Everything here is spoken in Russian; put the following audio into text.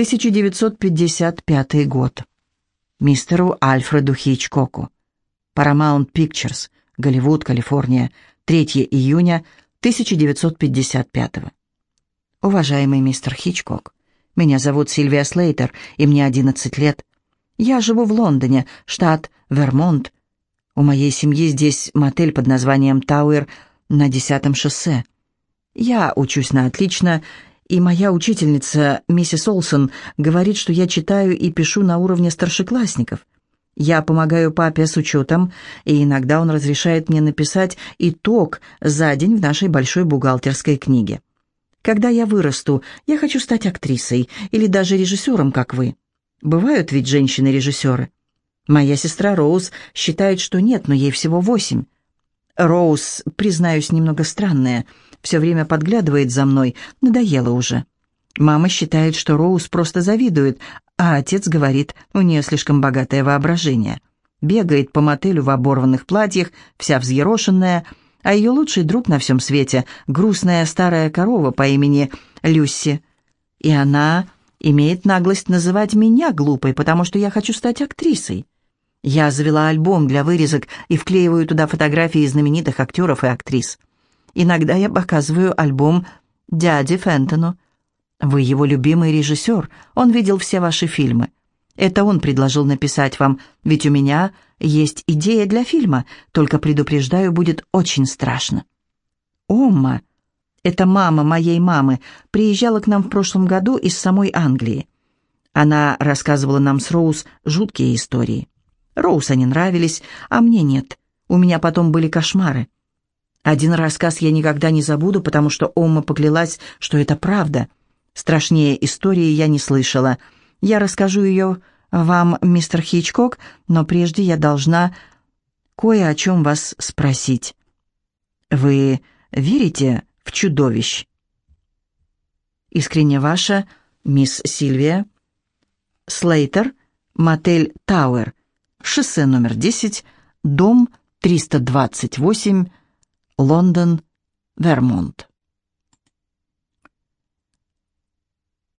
1955 год. Мистеру Альфреду Хичкоку. Paramount Pictures, Голливуд, Калифорния, 3 июня 1955. Уважаемый мистер Хичкок, меня зовут Сильвия Слейтер, и мне 11 лет. Я живу в Лондоне, штат Вермонт. У моей семьи здесь мотель под названием «Тауэр» на 10-м шоссе. Я учусь на отлично, и моя учительница, миссис Олсон, говорит, что я читаю и пишу на уровне старшеклассников. Я помогаю папе с учетом, и иногда он разрешает мне написать итог за день в нашей большой бухгалтерской книге. Когда я вырасту, я хочу стать актрисой или даже режиссером, как вы. Бывают ведь женщины-режиссеры. Моя сестра Роуз считает, что нет, но ей всего восемь. Роуз, признаюсь, немного странная – все время подглядывает за мной, надоело уже. Мама считает, что Роуз просто завидует, а отец говорит, у нее слишком богатое воображение. Бегает по мотелю в оборванных платьях, вся взъерошенная, а ее лучший друг на всем свете — грустная старая корова по имени Люси. И она имеет наглость называть меня глупой, потому что я хочу стать актрисой. Я завела альбом для вырезок и вклеиваю туда фотографии знаменитых актеров и актрис. Иногда я показываю альбом дяде Фентону. Вы его любимый режиссер, он видел все ваши фильмы. Это он предложил написать вам, ведь у меня есть идея для фильма, только предупреждаю, будет очень страшно. Омма, это мама моей мамы, приезжала к нам в прошлом году из самой Англии. Она рассказывала нам с Роуз жуткие истории. Роуз они нравились, а мне нет. У меня потом были кошмары. Один рассказ я никогда не забуду, потому что Омма поклялась, что это правда. Страшнее истории я не слышала. Я расскажу ее вам, мистер Хичкок, но прежде я должна кое о чем вас спросить. Вы верите в чудовищ? Искренне ваша, мисс Сильвия. Слейтер, мотель Тауэр, шоссе номер 10, дом 328, Лондон, Вермонт.